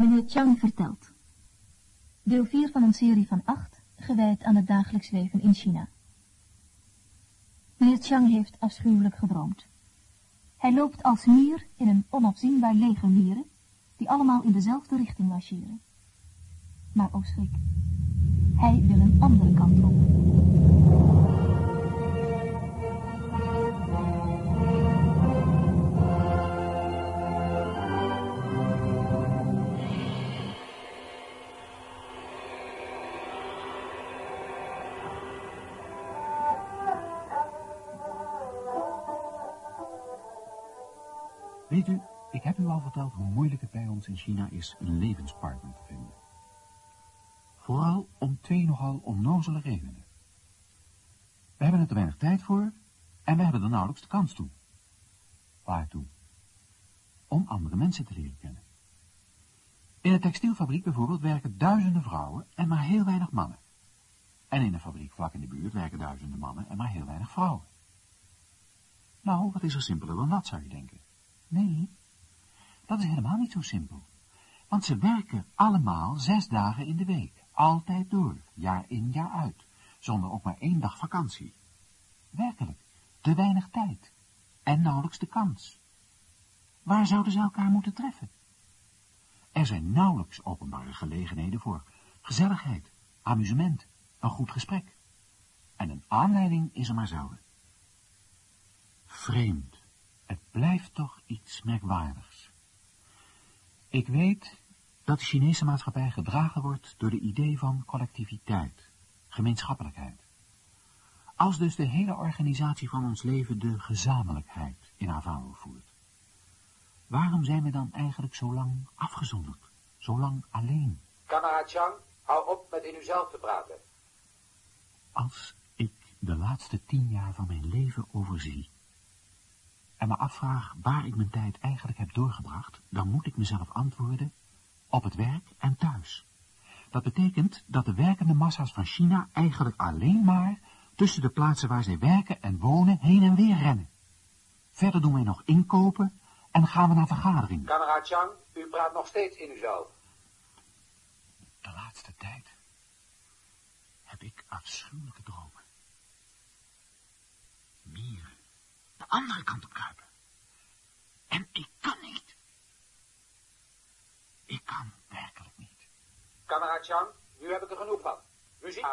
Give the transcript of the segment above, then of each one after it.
Meneer Chang vertelt. Deel 4 van een serie van 8, gewijd aan het dagelijks leven in China. Meneer Chang heeft afschuwelijk gedroomd. Hij loopt als mier in een onafzienbaar leger mieren, die allemaal in dezelfde richting marcheren. Maar o schrik, hij wil een andere kant op. Weet u, ik heb u al verteld hoe moeilijk het bij ons in China is een levenspartner te vinden. Vooral om twee nogal onnozele redenen. We hebben er te weinig tijd voor en we hebben er nauwelijks de kans toe. Waartoe? Om andere mensen te leren kennen. In een textielfabriek bijvoorbeeld werken duizenden vrouwen en maar heel weinig mannen. En in een fabriek vlak in de buurt werken duizenden mannen en maar heel weinig vrouwen. Nou, wat is er simpeler dan dat, zou je denken? Nee, dat is helemaal niet zo simpel. Want ze werken allemaal zes dagen in de week, altijd door, jaar in, jaar uit, zonder ook maar één dag vakantie. Werkelijk, te weinig tijd en nauwelijks de kans. Waar zouden ze elkaar moeten treffen? Er zijn nauwelijks openbare gelegenheden voor gezelligheid, amusement, een goed gesprek. En een aanleiding is er maar zelden. Vreemd. Blijft toch iets merkwaardigs. Ik weet dat de Chinese maatschappij gedragen wordt door de idee van collectiviteit, gemeenschappelijkheid. Als dus de hele organisatie van ons leven de gezamenlijkheid in haar vaandel voert. Waarom zijn we dan eigenlijk zo lang afgezonderd, zo lang alleen? Kameraad Chang, hou op met in uzelf te praten. Als ik de laatste tien jaar van mijn leven overzie en me afvraag waar ik mijn tijd eigenlijk heb doorgebracht, dan moet ik mezelf antwoorden op het werk en thuis. Dat betekent dat de werkende massa's van China eigenlijk alleen maar tussen de plaatsen waar zij werken en wonen heen en weer rennen. Verder doen wij nog inkopen en gaan we naar vergaderingen. Kameraad Chang, u praat nog steeds in uzelf. De laatste tijd heb ik afschuwelijke dromen. Mieren. De andere kant op kruipen. En ik kan niet. Ik kan werkelijk niet. Kameraad Chang, nu heb ik er genoeg van. Muziek.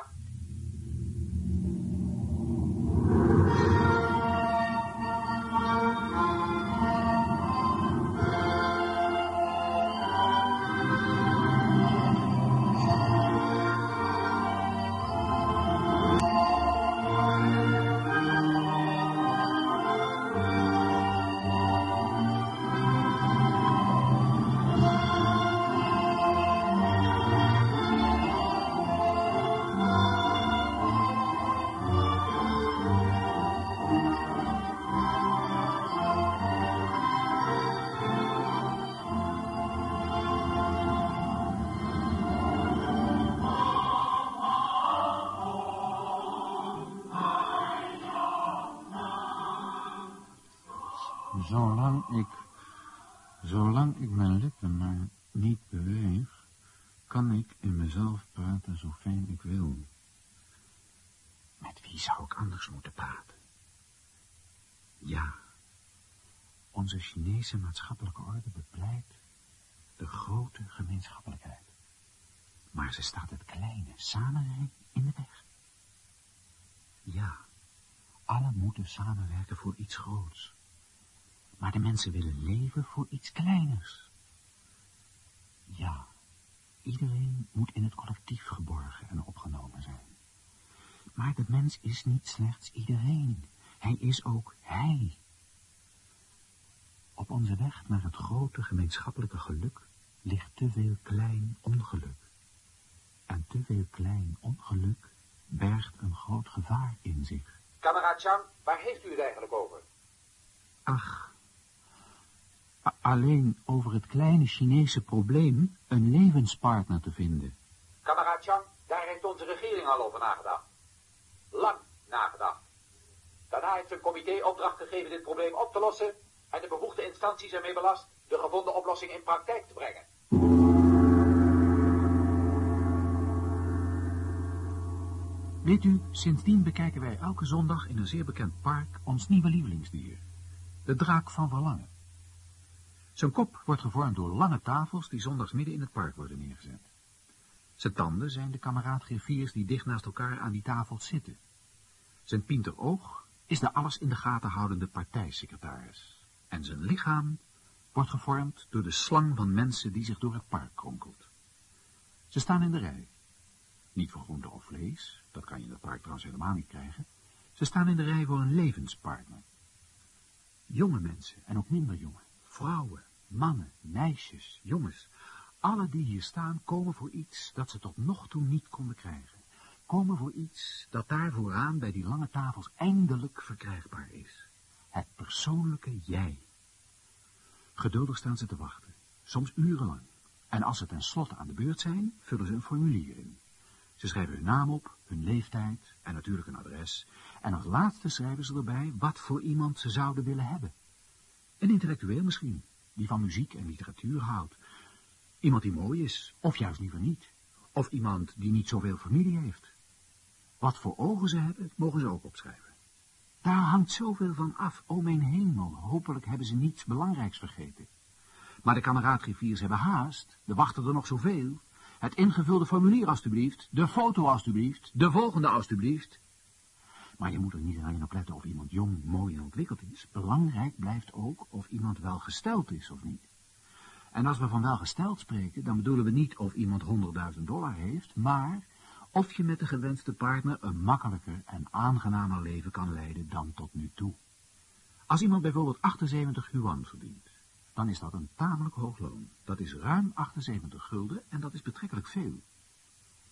Zolang ik, zolang ik mijn lippen maar niet beweeg, kan ik in mezelf praten zo fijn ik wil. Met wie zou ik anders moeten praten? Ja, onze Chinese maatschappelijke orde bepleit de grote gemeenschappelijkheid. Maar ze staat het kleine samenwerken in de weg. Ja, allen moeten samenwerken voor iets groots. Maar de mensen willen leven voor iets kleiners. Ja, iedereen moet in het collectief geborgen en opgenomen zijn. Maar de mens is niet slechts iedereen. Hij is ook hij. Op onze weg naar het grote gemeenschappelijke geluk ligt te veel klein ongeluk. En te veel klein ongeluk bergt een groot gevaar in zich. Kameraad Chang, waar heeft u het eigenlijk over? Ach, alleen over het kleine Chinese probleem een levenspartner te vinden. Kameraad Chang, daar heeft onze regering al over nagedacht. Lang nagedacht. Daarna heeft een comité opdracht gegeven dit probleem op te lossen en de bevoegde instanties ermee belast de gevonden oplossing in praktijk te brengen. Weet u, sindsdien bekijken wij elke zondag in een zeer bekend park ons nieuwe lievelingsdier, de draak van Verlangen. Zijn kop wordt gevormd door lange tafels die zondags midden in het park worden neergezet. Zijn tanden zijn de kameraadgriffiers die dicht naast elkaar aan die tafels zitten. Zijn pinteroog is de alles in de gaten houdende partijsecretaris. En zijn lichaam wordt gevormd door de slang van mensen die zich door het park kronkelt. Ze staan in de rij. Niet voor groente of vlees, dat kan je in het park trouwens helemaal niet krijgen. Ze staan in de rij voor een levenspartner. Jonge mensen en ook minder jonge, vrouwen, mannen, meisjes, jongens, alle die hier staan komen voor iets dat ze tot nog toe niet konden krijgen. Komen voor iets dat daar vooraan bij die lange tafels eindelijk verkrijgbaar is. Het persoonlijke jij. Geduldig staan ze te wachten, soms urenlang. En als ze tenslotte aan de beurt zijn, vullen ze een formulier in. Ze schrijven hun naam op, hun leeftijd en natuurlijk een adres. En als laatste schrijven ze erbij wat voor iemand ze zouden willen hebben. Een intellectueel misschien, die van muziek en literatuur houdt. Iemand die mooi is, of juist liever niet. Of iemand die niet zoveel familie heeft. Wat voor ogen ze hebben, mogen ze ook opschrijven. Daar hangt zoveel van af, o mijn hemel, hopelijk hebben ze niets belangrijks vergeten. Maar de kameraadgriffiers hebben haast, er wachten er nog zoveel. Het ingevulde formulier alstublieft, de foto alstublieft, de volgende alstublieft. Maar je moet er niet alleen op letten of iemand jong, mooi en ontwikkeld is. Belangrijk blijft ook of iemand wel gesteld is of niet. En als we van welgesteld spreken, dan bedoelen we niet of iemand 100.000 dollar heeft, maar of je met de gewenste partner een makkelijker en aangenamer leven kan leiden dan tot nu toe. Als iemand bijvoorbeeld 78 yuan verdient, dan is dat een tamelijk hoog loon. Dat is ruim 78 gulden en dat is betrekkelijk veel.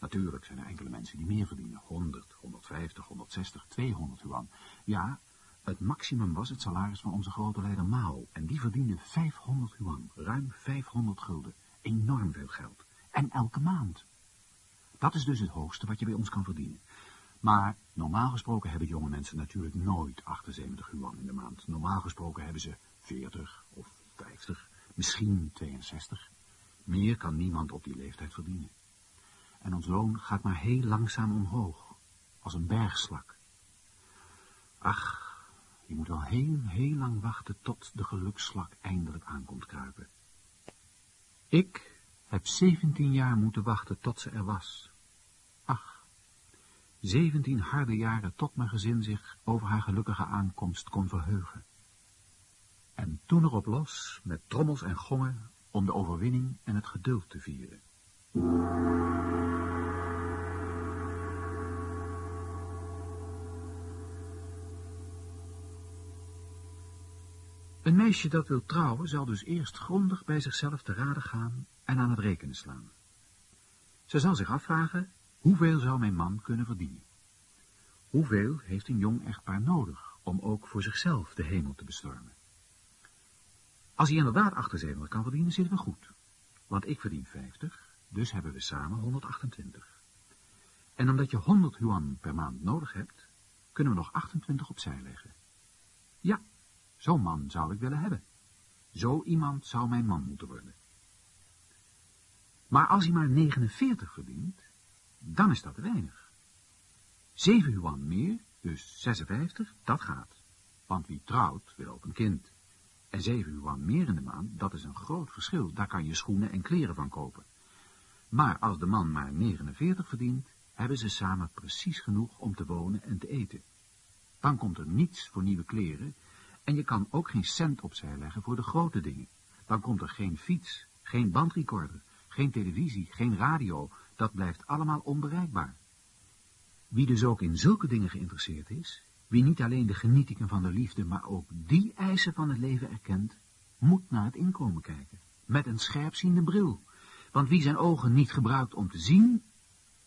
Natuurlijk zijn er enkele mensen die meer verdienen, 100, 150, 160, 200 yuan. Ja, het maximum was het salaris van onze grote leider Mao en die verdiende 500 yuan, ruim 500 gulden. Enorm veel geld. En elke maand. Dat is dus het hoogste wat je bij ons kan verdienen. Maar normaal gesproken hebben jonge mensen natuurlijk nooit 78 yuan in de maand. Normaal gesproken hebben ze 40 of 50, misschien 62. Meer kan niemand op die leeftijd verdienen. En ons loon gaat maar heel langzaam omhoog, als een bergslak. Ach, je moet wel heel, heel lang wachten tot de geluksslak eindelijk aankomt kruipen. Ik heb 17 jaar moeten wachten tot ze er was. Ach, 17 harde jaren tot mijn gezin zich over haar gelukkige aankomst kon verheugen. En toen erop los, met trommels en gongen, om de overwinning en het geduld te vieren. Een meisje dat wil trouwen zal dus eerst grondig bij zichzelf te raden gaan en aan het rekenen slaan. Ze zal zich afvragen, hoeveel zou mijn man kunnen verdienen? Hoeveel heeft een jong echtpaar nodig om ook voor zichzelf de hemel te bestormen? Als hij inderdaad 78 kan verdienen, zitten we goed. Want ik verdien 50, dus hebben we samen 128. En omdat je 100 yuan per maand nodig hebt, kunnen we nog 28 opzij leggen. Ja, Zo'n man zou ik willen hebben. Zo iemand zou mijn man moeten worden. Maar als hij maar 49 verdient, dan is dat te weinig. 7 yuan meer, dus 56, dat gaat. Want wie trouwt, wil ook een kind. En 7 yuan meer in de maand, dat is een groot verschil. Daar kan je schoenen en kleren van kopen. Maar als de man maar 49 verdient, hebben ze samen precies genoeg om te wonen en te eten. Dan komt er niets voor nieuwe kleren en je kan ook geen cent opzij leggen voor de grote dingen. Dan komt er geen fiets, geen bandrecorder, geen televisie, geen radio. Dat blijft allemaal onbereikbaar. Wie dus ook in zulke dingen geïnteresseerd is, wie niet alleen de genietingen van de liefde, maar ook die eisen van het leven erkent, moet naar het inkomen kijken. Met een scherpziende bril. Want wie zijn ogen niet gebruikt om te zien,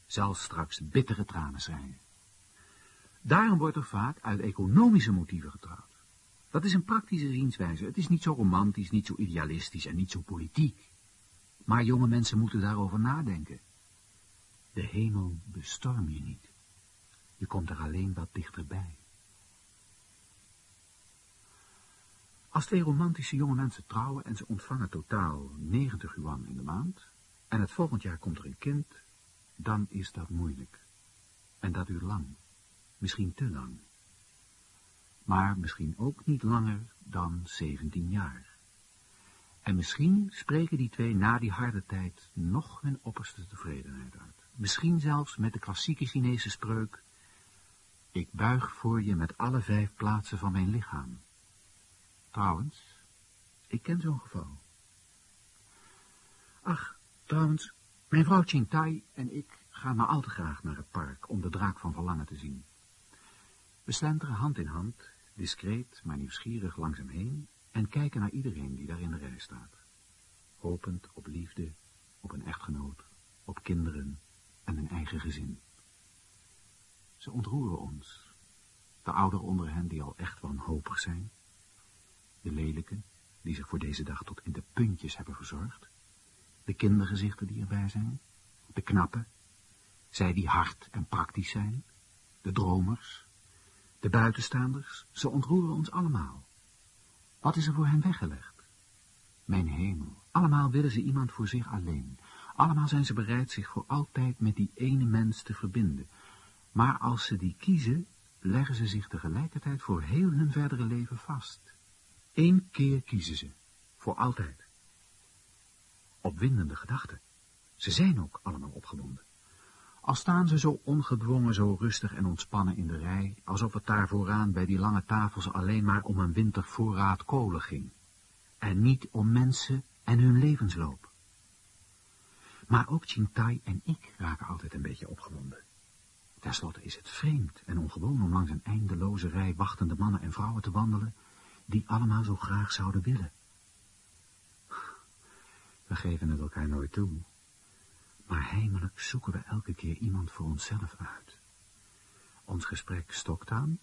zal straks bittere tranen schrijnen. Daarom wordt er vaak uit economische motieven getrouwd. Dat is een praktische zienswijze. Het is niet zo romantisch, niet zo idealistisch en niet zo politiek. Maar jonge mensen moeten daarover nadenken. De hemel bestorm je niet. Je komt er alleen wat dichterbij. Als twee romantische jonge mensen trouwen en ze ontvangen totaal 90 yuan in de maand, en het volgend jaar komt er een kind, dan is dat moeilijk. En dat duurt lang. Misschien te lang. Maar misschien ook niet langer dan 17 jaar. En misschien spreken die twee na die harde tijd nog hun opperste tevredenheid uit. Misschien zelfs met de klassieke Chinese spreuk, ik buig voor je met alle vijf plaatsen van mijn lichaam. Trouwens, ik ken zo'n geval. Ach, trouwens, mijn vrouw Tai en ik gaan maar al te graag naar het park om de draak van verlangen te zien. We slenteren hand in hand, discreet maar nieuwsgierig langs hem heen en kijken naar iedereen die daar in de rij staat. Hopend op liefde, op een echtgenoot, op kinderen en een eigen gezin. Ze ontroeren ons, de ouderen onder hen die al echt wanhopig zijn, de lelijken die zich voor deze dag tot in de puntjes hebben verzorgd, de kindergezichten die erbij zijn, de knappen, zij die hard en praktisch zijn, de dromers, de buitenstaanders, ze ontroeren ons allemaal. Wat is er voor hen weggelegd? Mijn hemel, allemaal willen ze iemand voor zich alleen. Allemaal zijn ze bereid zich voor altijd met die ene mens te verbinden. Maar als ze die kiezen, leggen ze zich tegelijkertijd voor heel hun verdere leven vast. Eén keer kiezen ze, voor altijd. Opwindende gedachten. Ze zijn ook allemaal opgewonden. Al staan ze zo ongedwongen, zo rustig en ontspannen in de rij, alsof het daar vooraan bij die lange tafels alleen maar om een wintervoorraad kolen ging. En niet om mensen en hun levensloop. Maar ook Chintai en ik raken altijd een beetje opgewonden. Ten slotte is het vreemd en ongewoon om langs een eindeloze rij wachtende mannen en vrouwen te wandelen, die allemaal zo graag zouden willen. We geven het elkaar nooit toe, maar heimelijk zoeken we elke keer iemand voor onszelf uit. Ons gesprek stokt aan,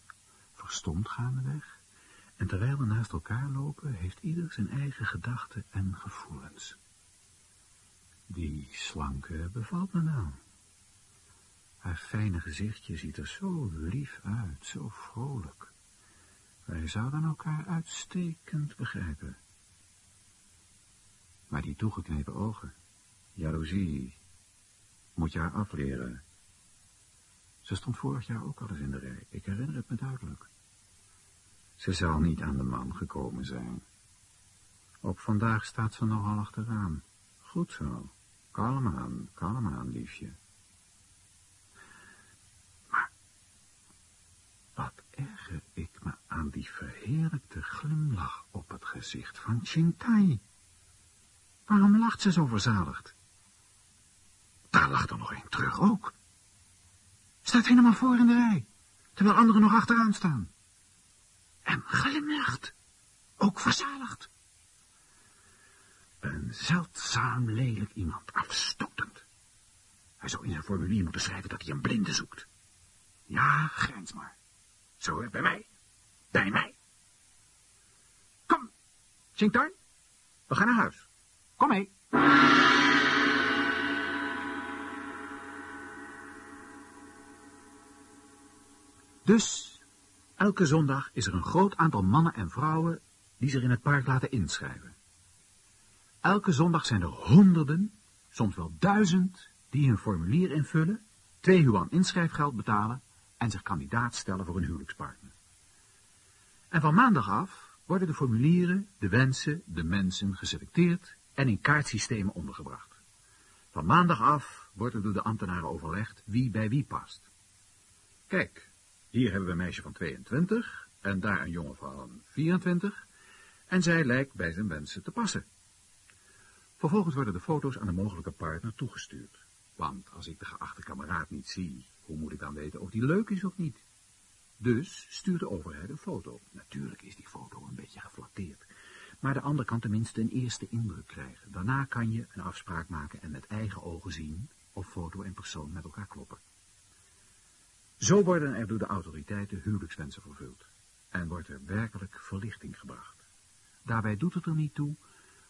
verstomd gaandeweg, en terwijl we naast elkaar lopen, heeft ieder zijn eigen gedachten en gevoelens. Die slanke bevalt me nou. Haar fijne gezichtje ziet er zo lief uit, zo vrolijk. Wij zouden elkaar uitstekend begrijpen. Maar die toegeknepen ogen, jaloezie, moet je haar afleren. Ze stond vorig jaar ook al eens in de rij, ik herinner het me duidelijk. Ze zal niet aan de man gekomen zijn. Ook vandaag staat ze nogal achteraan. Goed zo. Kalm aan, kalm aan, liefje. Maar wat erger ik me aan die verheerlijkte glimlach op het gezicht van Chintai. Waarom lacht ze zo verzadigd? Daar lacht er nog een terug ook. Staat helemaal voor in de rij, terwijl anderen nog achteraan staan. En glimlacht, ook verzaligd. Een zeldzaam lelijk iemand, afstotend. Hij zou in zijn formulier moeten schrijven dat hij een blinde zoekt. Ja, grijns maar. Zo, bij mij. Bij mij. Kom, Singtarn. We gaan naar huis. Kom mee. Dus, elke zondag is er een groot aantal mannen en vrouwen die zich in het park laten inschrijven. Elke zondag zijn er honderden, soms wel duizend, die hun formulier invullen, twee yuan inschrijfgeld betalen en zich kandidaat stellen voor een huwelijkspartner. En van maandag af worden de formulieren, de wensen, de mensen geselecteerd en in kaartsystemen ondergebracht. Van maandag af wordt er door de ambtenaren overlegd wie bij wie past. Kijk, hier hebben we een meisje van 22 en daar een jongen van 24 en zij lijkt bij zijn wensen te passen. Vervolgens worden de foto's aan de mogelijke partner toegestuurd. Want als ik de geachte kameraad niet zie, hoe moet ik dan weten of die leuk is of niet? Dus stuurt de overheid een foto. Natuurlijk is die foto een beetje geflatteerd. Maar de ander kan tenminste een eerste indruk krijgen. Daarna kan je een afspraak maken en met eigen ogen zien of foto en persoon met elkaar kloppen. Zo worden er door de autoriteiten huwelijkswensen vervuld. En wordt er werkelijk verlichting gebracht. Daarbij doet het er niet toe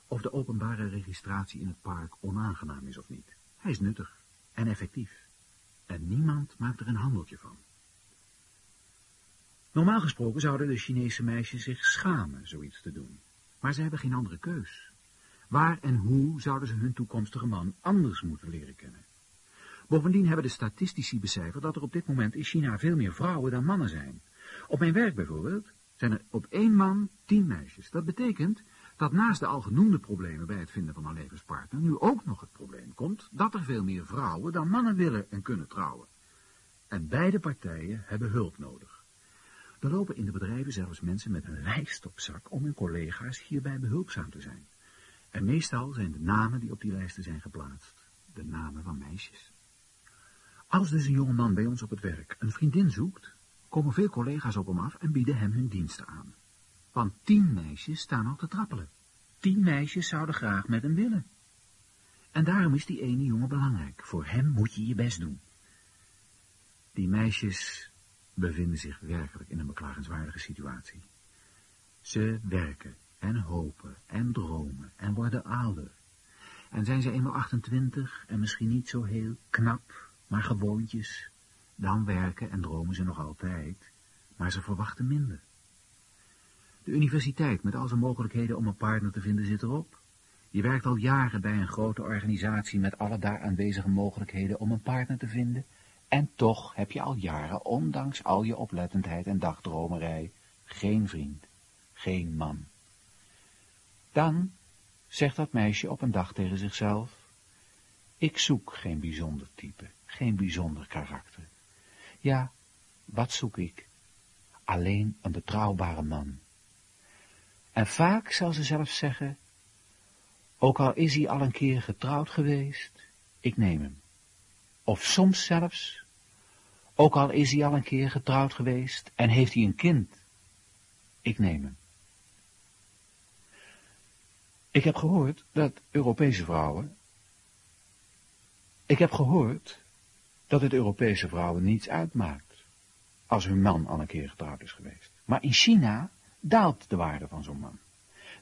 of de openbare registratie in het park onaangenaam is of niet. Hij is nuttig en effectief. En niemand maakt er een handeltje van. Normaal gesproken zouden de Chinese meisjes zich schamen zoiets te doen. Maar ze hebben geen andere keus. Waar en hoe zouden ze hun toekomstige man anders moeten leren kennen? Bovendien hebben de statistici becijferd dat er op dit moment in China veel meer vrouwen dan mannen zijn. Op mijn werk bijvoorbeeld zijn er op één man tien meisjes. Dat betekent dat naast de al genoemde problemen bij het vinden van een levenspartner nu ook nog het probleem komt dat er veel meer vrouwen dan mannen willen en kunnen trouwen. En beide partijen hebben hulp nodig. Er lopen in de bedrijven zelfs mensen met een lijst op zak om hun collega's hierbij behulpzaam te zijn. En meestal zijn de namen die op die lijsten zijn geplaatst, de namen van meisjes. Als dus een jonge man bij ons op het werk een vriendin zoekt, komen veel collega's op hem af en bieden hem hun diensten aan. Want tien meisjes staan al te trappelen. Tien meisjes zouden graag met hem willen. En daarom is die ene jongen belangrijk. Voor hem moet je je best doen. Die meisjes bevinden zich werkelijk in een beklagenswaardige situatie. Ze werken en hopen en dromen en worden ouder. En zijn ze eenmaal 28 en misschien niet zo heel knap, maar gewoontjes, dan werken en dromen ze nog altijd, maar ze verwachten minder. De universiteit met al zijn mogelijkheden om een partner te vinden zit erop. Je werkt al jaren bij een grote organisatie met alle daar aanwezige mogelijkheden om een partner te vinden. En toch heb je al jaren, ondanks al je oplettendheid en dagdromerij, geen vriend, geen man. Dan zegt dat meisje op een dag tegen zichzelf, ik zoek geen bijzonder type, geen bijzonder karakter. Ja, wat zoek ik? Alleen een betrouwbare man. En vaak zal ze zelfs zeggen, ook al is hij al een keer getrouwd geweest, ik neem hem. Of soms zelfs, ook al is hij al een keer getrouwd geweest en heeft hij een kind, ik neem hem. Ik heb gehoord dat Europese vrouwen, ik heb gehoord dat het Europese vrouwen niets uitmaakt als hun man al een keer getrouwd is geweest. Maar in China daalt de waarde van zo'n man.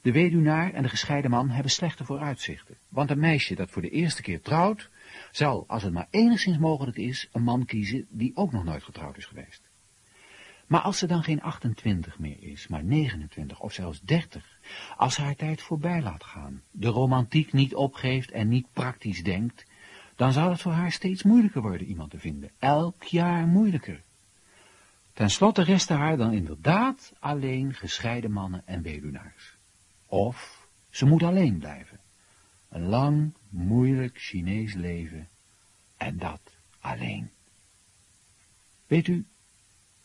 De weduwnaar en de gescheiden man hebben slechte vooruitzichten, want een meisje dat voor de eerste keer trouwt, zal, als het maar enigszins mogelijk is, een man kiezen die ook nog nooit getrouwd is geweest. Maar als ze dan geen 28 meer is, maar 29 of zelfs 30, als haar tijd voorbij laat gaan, de romantiek niet opgeeft en niet praktisch denkt, dan zal het voor haar steeds moeilijker worden iemand te vinden. Elk jaar moeilijker. Ten slotte resten haar dan inderdaad alleen gescheiden mannen en weduwnaars. Of ze moet alleen blijven. Een lang, moeilijk Chinees leven. En dat alleen. Weet u,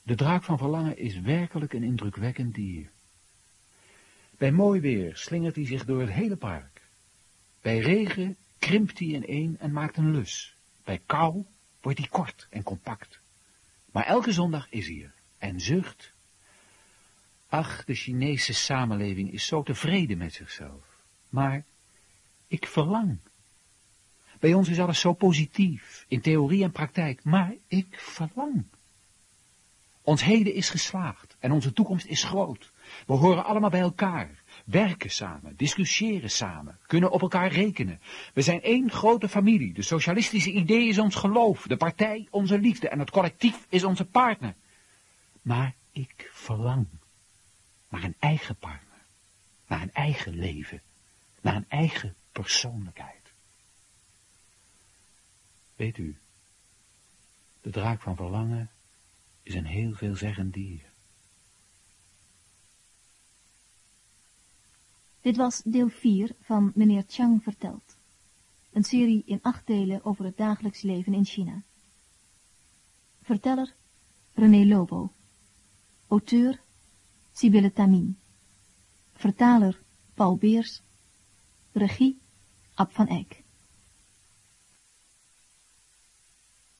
de draak van verlangen is werkelijk een indrukwekkend dier. Bij mooi weer slingert hij zich door het hele park. Bij regen krimpt hij in één en maakt een lus. Bij kou wordt hij kort en compact. Maar elke zondag is hij er en zucht. Ach, de Chinese samenleving is zo tevreden met zichzelf. Maar ik verlang. Bij ons is alles zo positief, in theorie en praktijk, maar ik verlang. Ons heden is geslaagd en onze toekomst is groot. We horen allemaal bij elkaar, werken samen, discussiëren samen, kunnen op elkaar rekenen. We zijn één grote familie, de socialistische idee is ons geloof, de partij onze liefde en het collectief is onze partner. Maar ik verlang naar een eigen partner, naar een eigen leven, naar een eigen persoonlijkheid. Weet u, de draak van verlangen is een heel veelzeggend dier. Dit was deel 4 van Meneer Chang vertelt. Een serie in acht delen over het dagelijks leven in China. Verteller René Lobo. Auteur Sibylle Tamin. Vertaler Paul Beers. Regie Ab van Eyck.